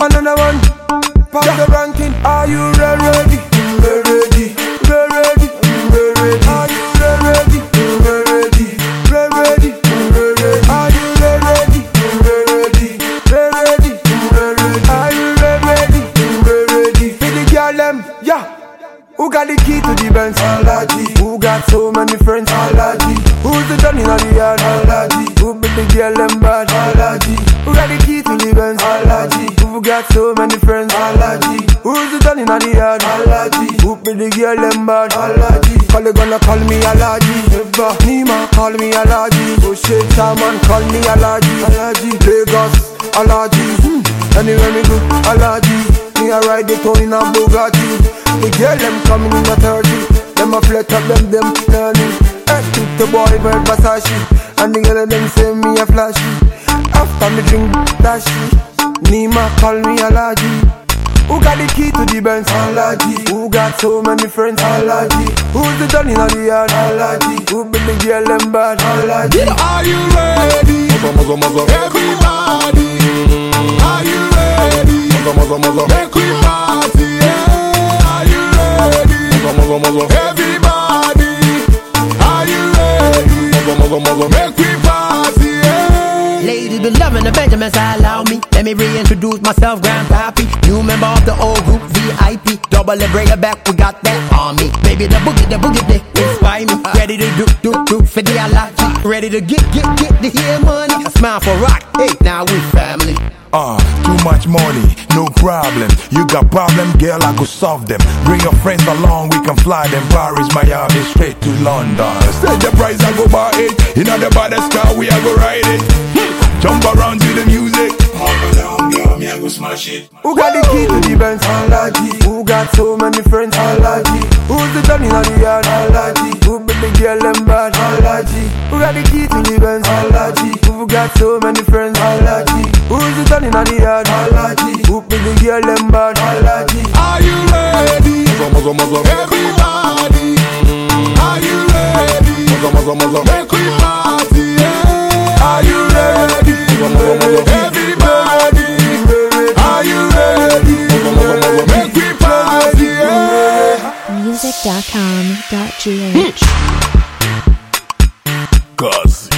on the ranking. Are you ready? Ready, ready, ready. Are you ready? Ready, ready, ready. Are you ready? Ready, ready, ready. Are you ready? Ready. For the girl them, yeah. Who got the key to the Benz? Alaji. Who got so many friends? Alaji. Who's the Johnny in the yard? Alaji. Who be the girl them bad? Alaji. Who got the key to the Benz? Alaji. Got so many friends? Alaji. Who's the Johnny in the yard? Alaji. Who be the girl them bad? Alaji. Call the gonna call me Alaji. Never. Nima call me Alaji. Oh shit, call me Alaji. Alaji. Lagos. Alaji. Hmm. Anywhere me go, Alaji. Me a ride the town in a Bugatti. The girl them coming in a 30. Them a flat up them them learning. Hey, keep the boy wear Versace. And the girl them say me a flashy. After me drink dashy. Nima call me Alaji. Who got the key to the Benz? Alaji. Who got so many friends? Alaji. Who's the Johnny in the yard? Alaji. Who be the girl them bad? Alaji. Are you ready? Maza, maza, maza. Everybody, are you ready? Maza, maza, maza. Make we party, yeah. Are you ready? Maza, maza, maza. Everybody, are you ready? Maza, maza, maza. Make we party, yeah. Ladies be loving the Benjamins, allow me. Let me reintroduce myself, Grandpappy. New member of the old group, VIP. Double the bring it back, we got that army. Baby, the boogie, the boogie, they inspire me. Ready to do, do, do for the alaji. Ready to get, get, get the hair money. A smile for rock, hey, now we family. Ah, too much money, no problem. You got problem, girl, I could solve them. Bring your friends along, we can fly them. Paris, Miami, straight to London. Say the price I go buy it. You know the baddest car, we are go ride it. Jump around to the music. Who got the key to the Benz? Alaji. Who got so many friends? Alaji. Who's the Johnny in the yard? Alaji. Who be the girl them bad? Alaji. Who got the key to the Benz? Alaji. Who got so many friends? Alaji. Who's the Johnny in the yard? Alaji. Who be the girl them bad? Alaji. Are you ready? Everybody, are you ready? Maza, Cause